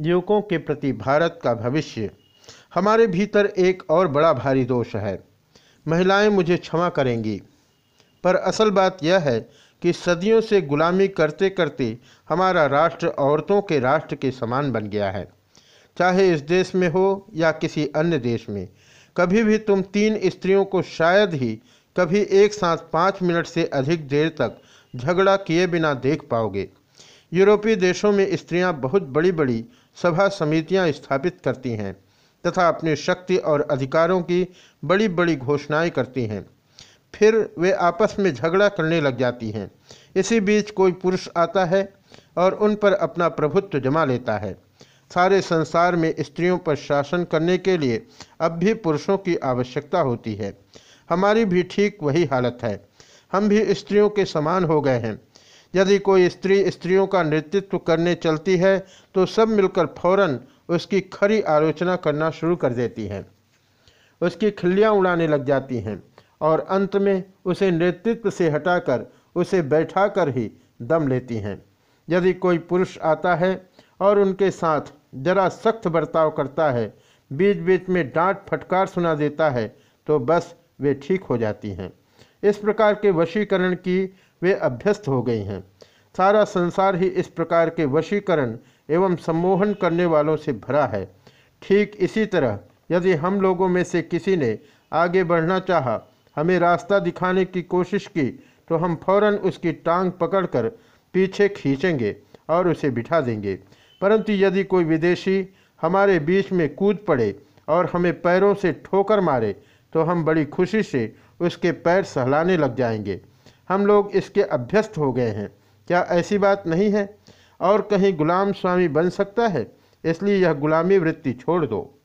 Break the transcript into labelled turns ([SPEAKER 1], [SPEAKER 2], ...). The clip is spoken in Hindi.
[SPEAKER 1] युवकों के प्रति भारत का भविष्य। हमारे भीतर एक और बड़ा भारी दोष है। महिलाएँ मुझे क्षमा करेंगी। पर असल बात यह है कि सदियों से गुलामी करते करते हमारा राष्ट्र औरतों के राष्ट्र के समान बन गया है। चाहे इस देश में हो या किसी अन्य देश में, कभी भी तुम तीन स्त्रियों को शायद ही कभी एक साथ पाँच मिनट से अधिक देर तक झगड़ा किए बिना देख पाओगे। यूरोपीय देशों में स्त्रियाँ बहुत बड़ी बड़ी सभा समितियाँ स्थापित करती हैं तथा अपनी शक्ति और अधिकारों की बड़ी बड़ी घोषणाएँ करती हैं। फिर वे आपस में झगड़ा करने लग जाती हैं। इसी बीच कोई पुरुष आता है और उन पर अपना प्रभुत्व जमा लेता है। सारे संसार में स्त्रियों पर शासन करने के लिए अब भी पुरुषों की आवश्यकता होती है। हमारी भी ठीक वही हालत है। हम भी स्त्रियों के समान हो गए हैं। यदि कोई स्त्री स्त्रियों का नेतृत्व करने चलती है तो सब मिलकर फ़ौरन उसकी खरी आलोचना करना शुरू कर देती हैं। उसकी खिल्लियाँ उड़ाने लग जाती हैं और अंत में उसे नेतृत्व से हटाकर उसे बैठाकर ही दम लेती हैं। यदि कोई पुरुष आता है और उनके साथ जरा सख्त बर्ताव करता है बीच बीच में डांट फटकार सुना देता है तो बस वे ठीक हो जाती हैं। इस प्रकार के वशीकरण की वे अभ्यस्त हो गई हैं। सारा संसार ही इस प्रकार के वशीकरण एवं सम्मोहन करने वालों से भरा है। ठीक इसी तरह, यदि हम लोगों में से किसी ने आगे बढ़ना चाहा, हमें रास्ता दिखाने की कोशिश की तो हम फ़ौरन उसकी टांग पकड़कर पीछे खींचेंगे और उसे बिठा देंगे। परंतु यदि कोई विदेशी हमारे बीच में कूद पड़े और हमें पैरों से ठोकर मारे तो हम बड़ी खुशी से उसके पैर सहलाने लग जाएँगे। हम लोग इसके अभ्यस्त हो गए हैं। क्या ऐसी बात नहीं है? और कहीं गुलाम स्वामी बन सकता है? इसलिए यह गुलामी वृत्ति छोड़ दो।